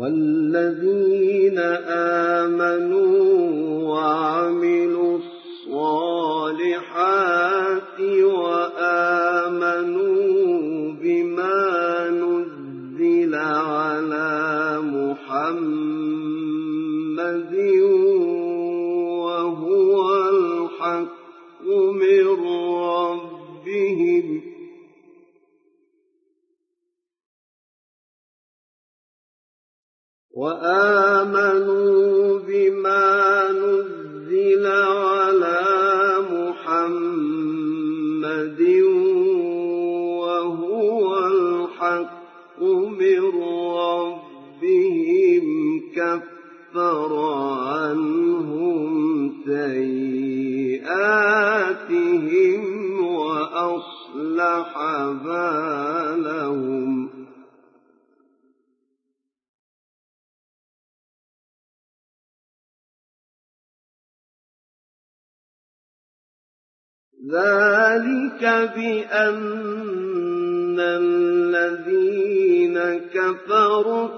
والذين آمنوا وعملوا الصالحات وآمنوا بما نزل على محمد وهو الحق من ربهم وآمنوا بما نزل على محمد وهو الحق من ربهم كفر عنهم سيئاتهم وأصلح بالهم ذلك بأن الذين كفروا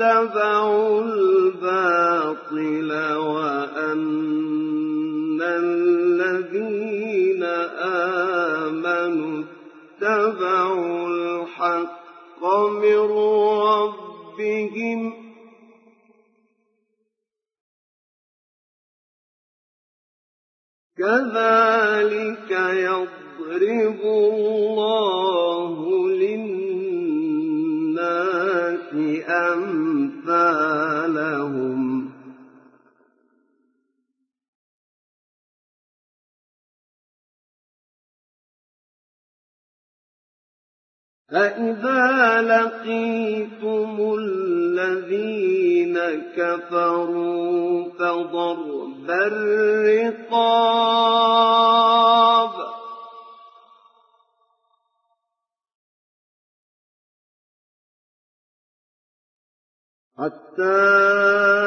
اتبعوا الباطل حتى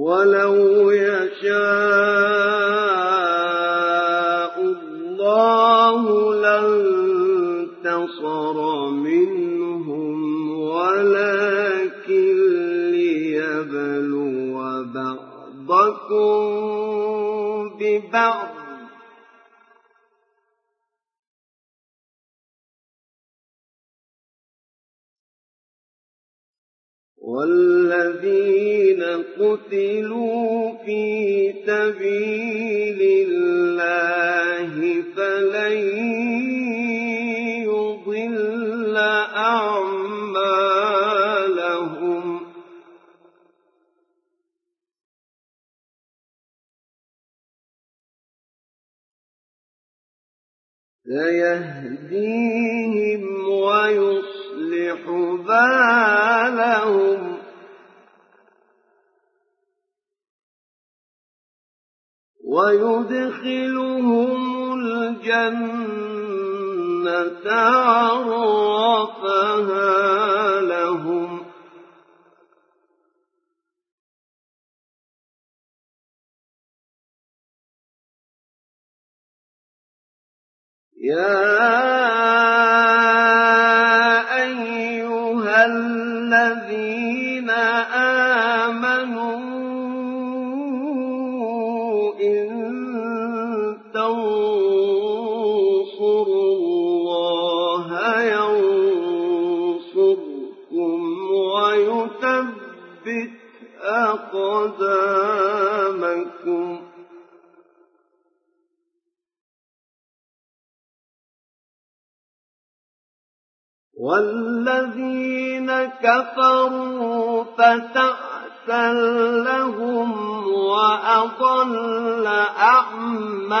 ولو يشاء الله لانتصر منهم ولكن ليبلو بعضكم ببعض. والذين قتلوا في سبيل الله فلن يضل أعمالهم. سيهديهم ويصلح بالهم. ويدخلهم الجنة عرفها لهم. يا أيها الذين آمنوا أقدامكم. والذين كفروا فتأسا لهم وأضل أعمالهم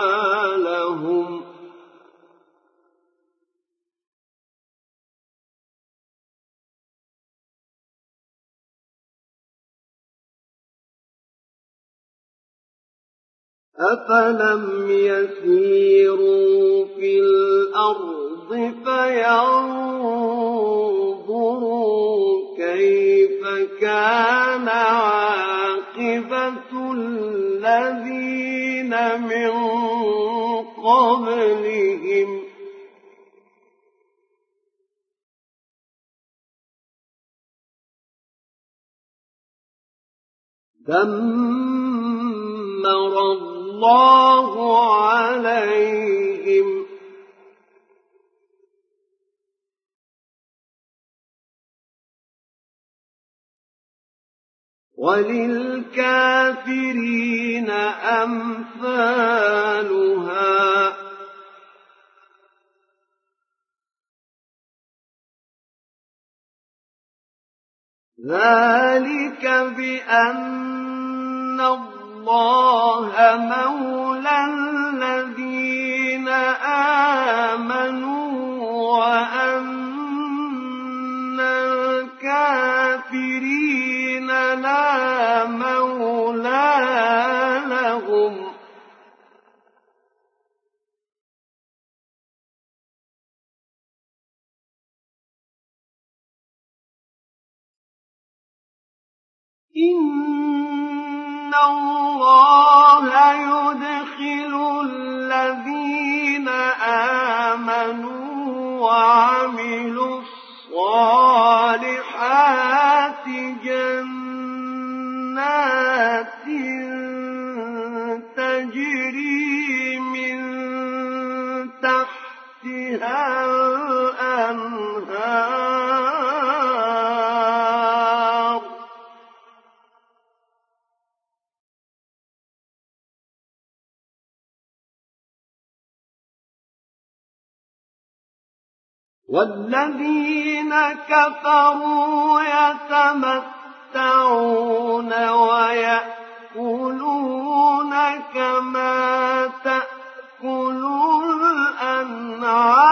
أفلم يسيروا في الأرض فينظروا كيف كان عاقبة الذين من قبلهم دمر عليهم. وللكافرين أمثالها. ذلك بأن الله مولى الذين آمنوا وأن الكافرين لا مولى لهم. إن الله يدخل الذين آمنوا وعملوا الصالحات جنات تجري من تحتها والذين كفروا يتمتعون ويأكلون كما تأكل الأنعام.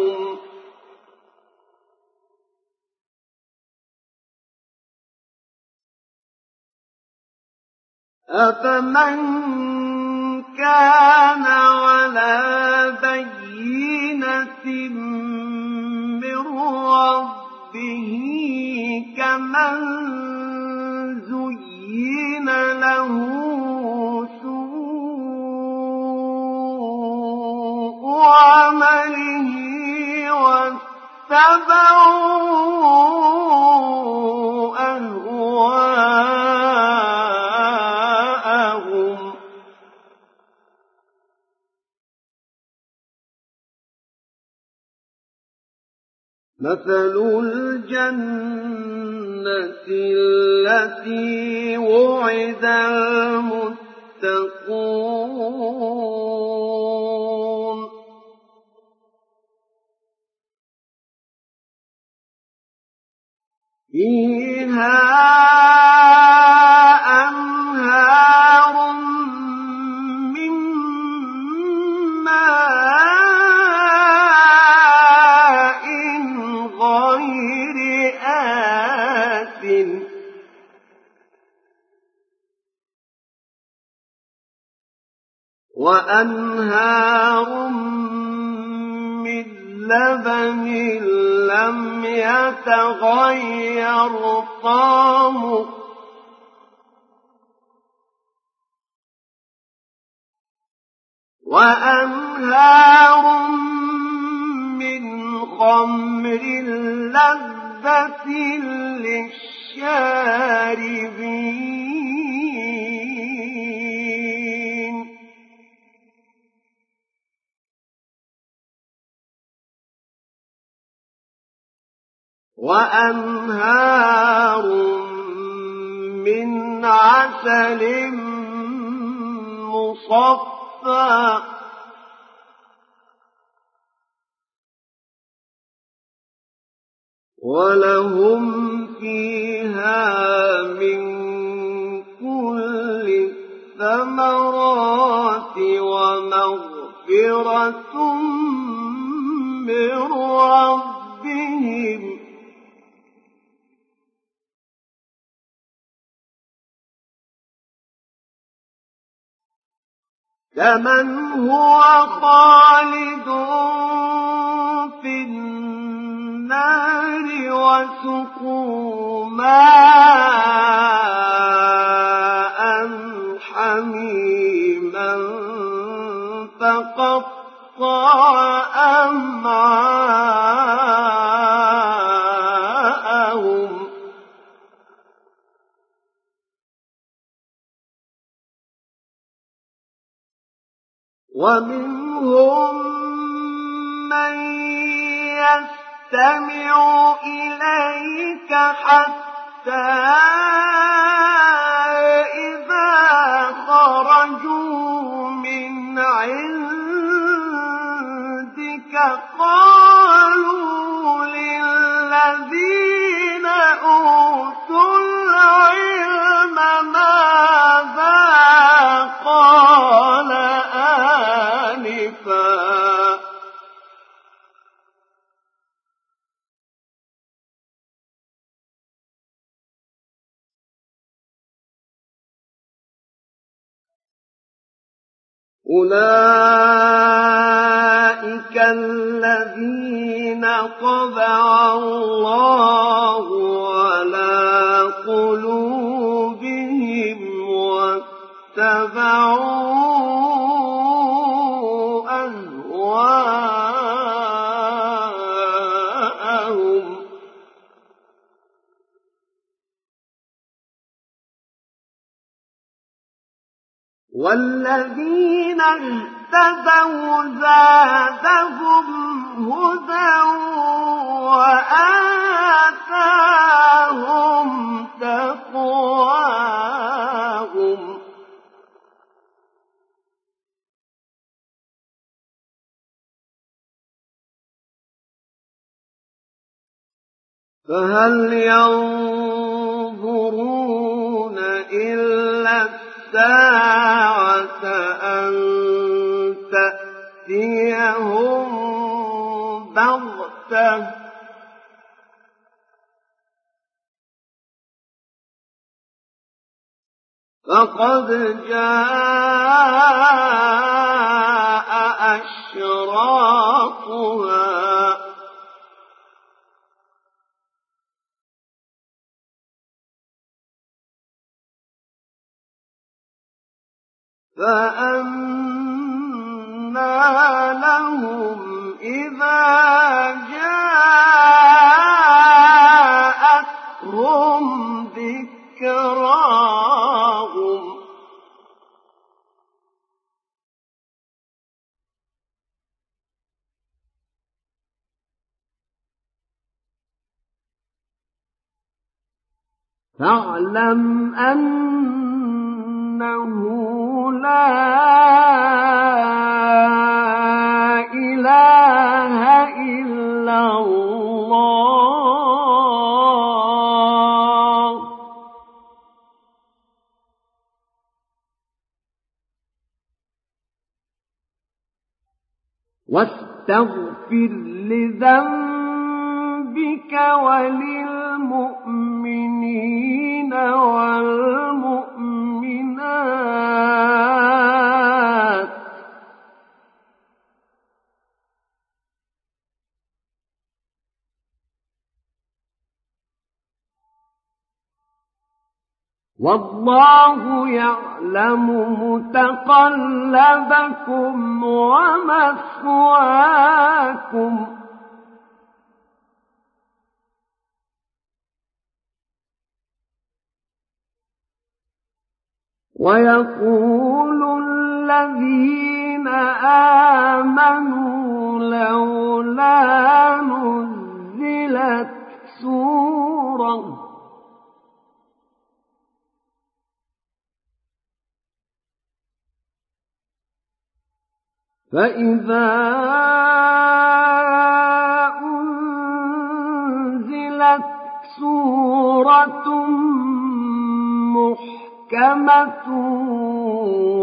أفمن كان على بينة من ربه كمن زين له سوء عمله واتبع مثل الجنة التي وعد المتقون فيها وأنهار من لبن لم يتغير طعمه وأنهار من خمر لذة للشاربين وأنهار من عسل مصفى. ولهم فيها من كل الثمرات ومغفرة كمن هو خالد في النار وسقوا ماء حميما فقطع أمعاءهم ومنهم من يستمع إليك حتى إذا خرجوا أولئك الذين طبع الله على قلوبهم واتبعوا أهواءهم. والذين اهتدوا زادهم هدى وآتاهم تقواهم. فهل ينظرون إلا الساعة أن تأتيهم بغتة. فقد جاء أشراطها. لَهُمْ إِذَا جَاءَتْهُمْ ذِكْرَاهُمْ فاعلم أنه لا إله إلا الله. واستغفر لذنبك وللمؤمنين والمؤمنات. والله يعلم متقلبكم ومثواكم. ويقول الذين آمنوا فإذا أنزلت سورة محكمة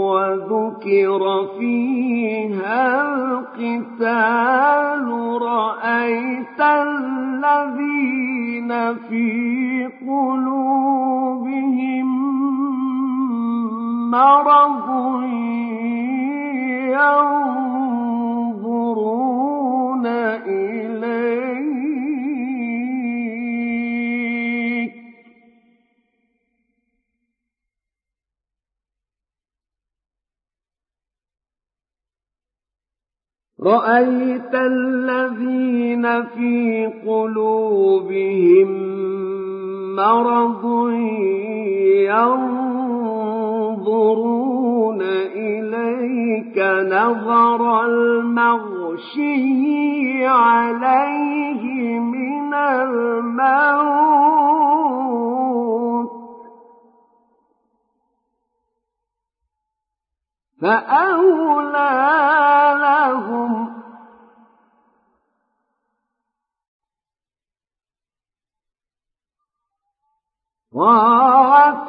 وذكر فيها القتال رأيت الذين في قلوبهم مرض ينظرون رأيت الذين في قلوبهم مرض ينظرون إليك نظر المغشي عليه من الموت. فأولى لهم. طاعة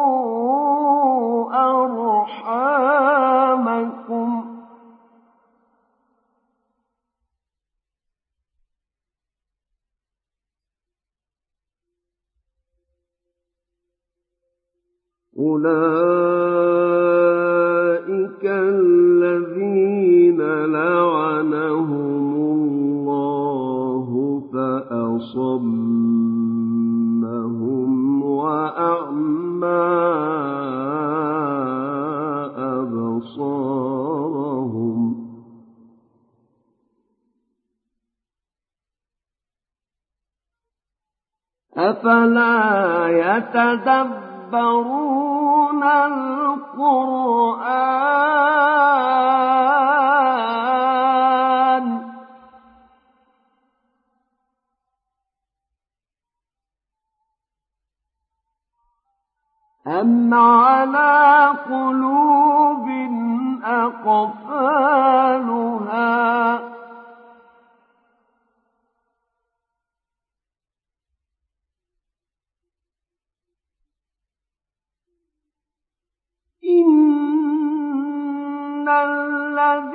أولئك الذين لعنهم الله فأصمهم وأعمى أبصارهم أفلا يتدبرون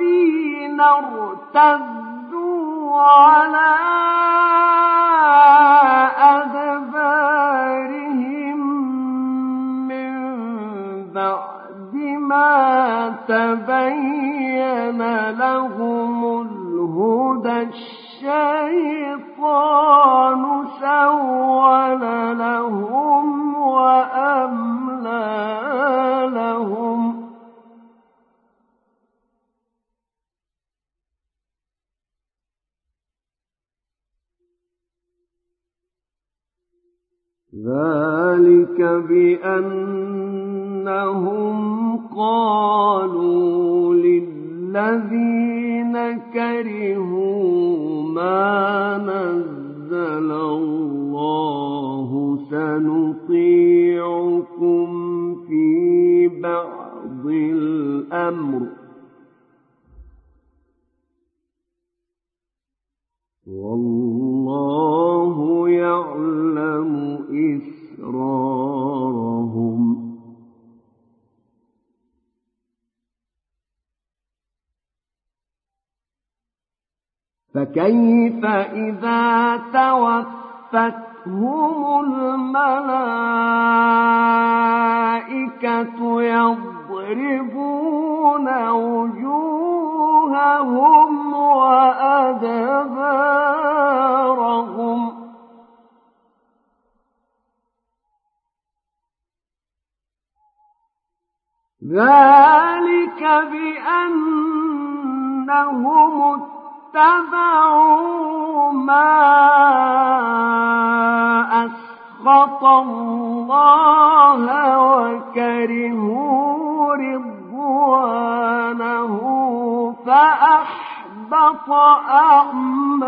الذين ارتدوا على أدبارهم من بعد ما تبين لهم الهدى الشيطان سول لهم بأنهم قالوا للذين كرهوا ما نزل الله سنطيعكم في بعض الأمر. فكيف إذا توفتهم الملائكة يضربون وجوههم وأدبارهم؟ ذلك بأنهم اتبعوا ما أسخط الله وكرهوا رضوانه فأحبط أعمالهم.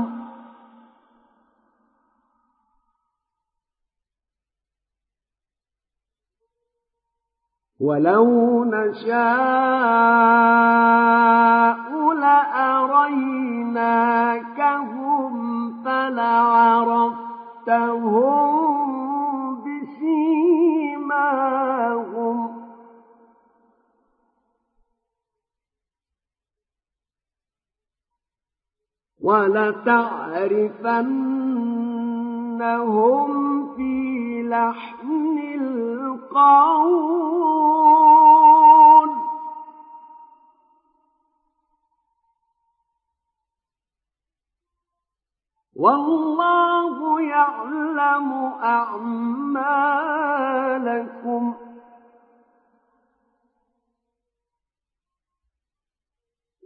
ولو نشاء لأريناكهم فلعرفتهم بسيماهم ولتعرفنهم في لحن القول والله يعلم أعمالكم.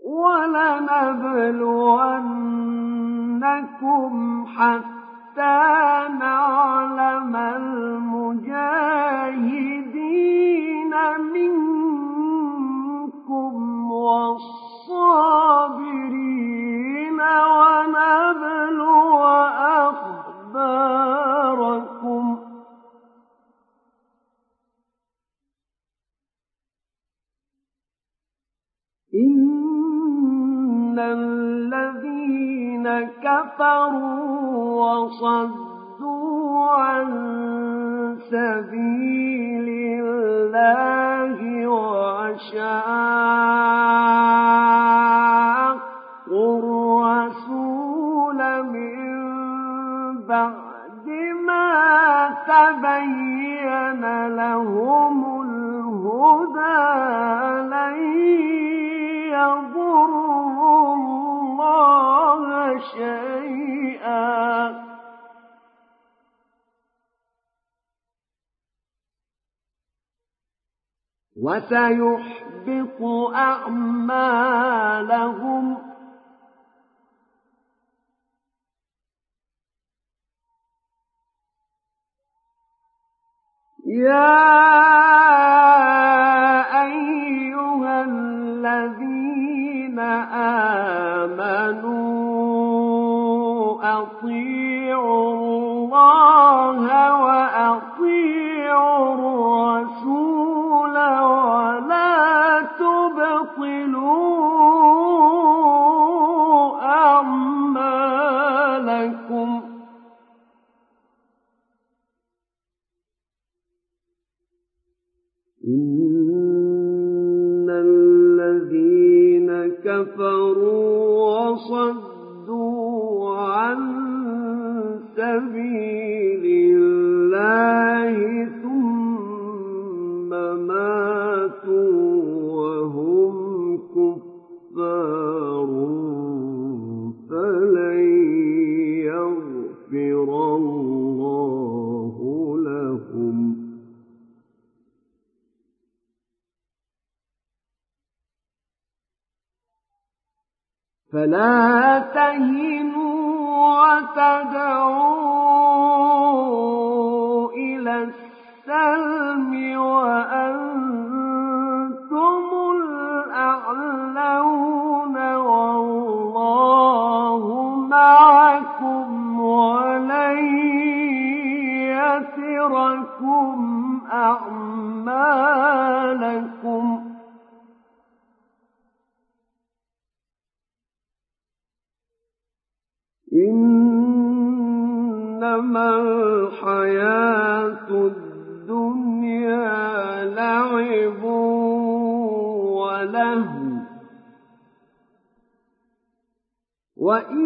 ولنبلونكم حتى وسيحبط أعمالهم. يا أيها الذين آمنوا أطيعوا الله وأطيعوا الرسول إن الذين كفروا وصدوا عن سبيل فلا تهنوا وتدعوا إلى السلم وأنتم الأعلون والله معكم ولن يتركم أعمالكم. وإن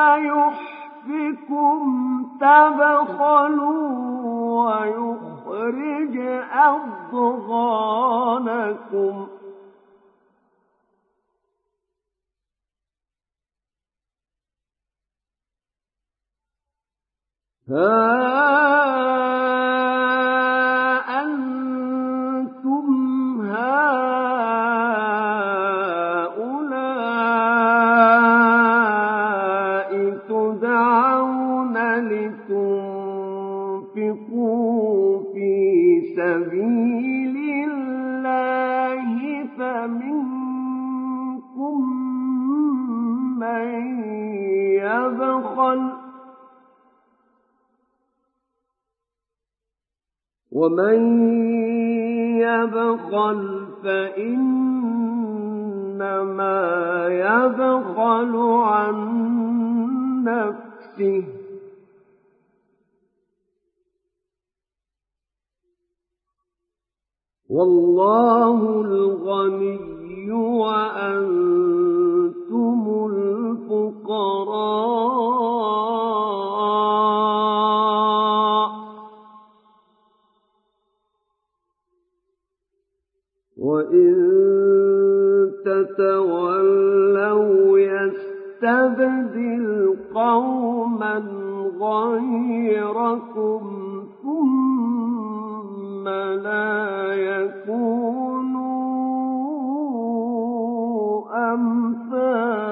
فيحفكم تبخلوا ويخرج أضغانكم. ها ومن يبخل فإنما يبخل عن نفسه والله الغني وأنتم الفقراء تبدل قوما غيركم ثم لا يكونوا أمثالكم.